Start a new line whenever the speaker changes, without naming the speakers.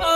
Oh,